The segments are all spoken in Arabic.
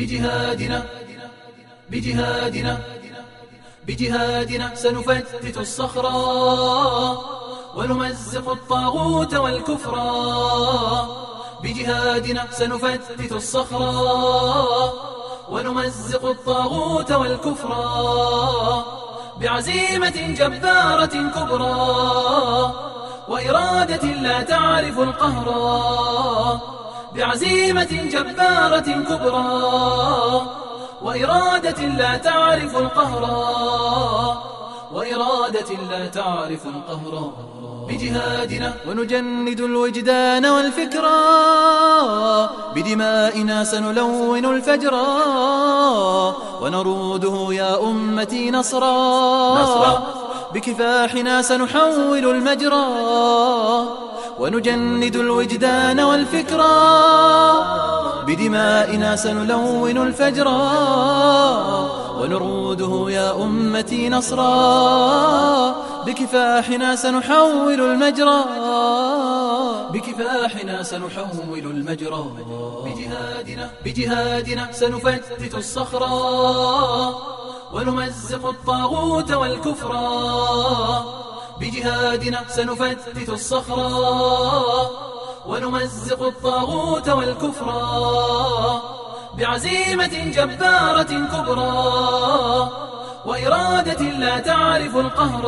بجهادنا بجهادنا بجهادنا سنفتت الصخرة ونمزق الطاغوت والكفرا بجهادنا سنفتت الصخرة ونمزق الطاغوت والكفرا بعزيمة جبارة كبرى وإرادة لا تعرف القهر. بعزيمة جبارة كبرى وإرادة لا تعرف القهر وإرادة لا تعرف القهر بجهادنا ونجند الوجدان والفكرة بدمائنا سنلون الفجر ونروده يا أمتي نصرا نصرا. بكفاحنا سنحول المجرى ونجند الوجدان والفكرة بدمائنا سنلون الفجر ونروده يا أمتي نصرا بكفاحنا سنحول المجرى بكفاحنا سنحول المجرى بجهادنا بجهادنا سنفتت الصخرة ونمزق الطاغوت والكفرا بجهادنا سنفتت الصخرة ونمزق الطاغوت والكفرا بعزيمة جبارة كبرى وإرادة لا تعرف القهر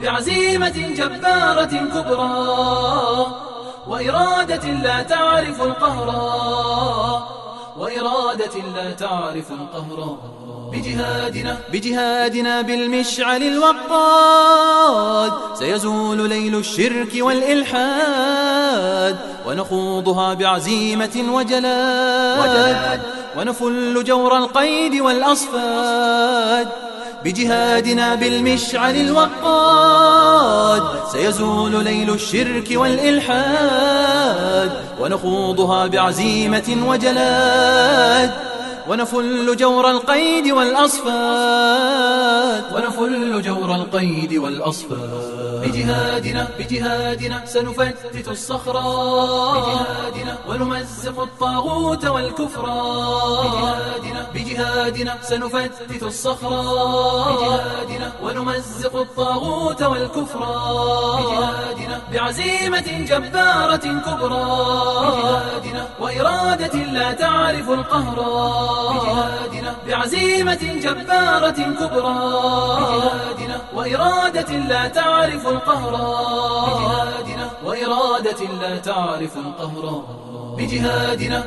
بعزيمة جبارة كبرى وإرادة لا تعرف القهر وإرادة لا تعرف القهر بجهادنا. بجهادنا بالمشعل الوقاد. سيزول ليل الشرك والإلحاد. ونخوضها بعزيمة وجلاد. ونفل جور القيد والأصفاد. بجهادنا بالمشعل الوقاد. سيزول ليل الشرك والإلحاد. ونخوضها بعزيمة وجلاد. ونفل جور القيد والأصفاد. ونفل جور القيد والأصفاد. بجهادنا بجهادنا سنفتت بجهادنا ونمزق الطاغوت والكفرا بجهادنا بجهادنا سنفتت الصخرة. بجهادنا. ونمزق الطاغوت والكفرا بجهادنا. بعزيمة جبارة كبرى. بجهادنا. وإرادة لا تعرف القهر. بجهادنا. بعزيمة جبارة كبرى. بجهادنا. وإرادة لا تعرف القهر. بجهادنا. وإرادة لا تعرف القهر. بجهادنا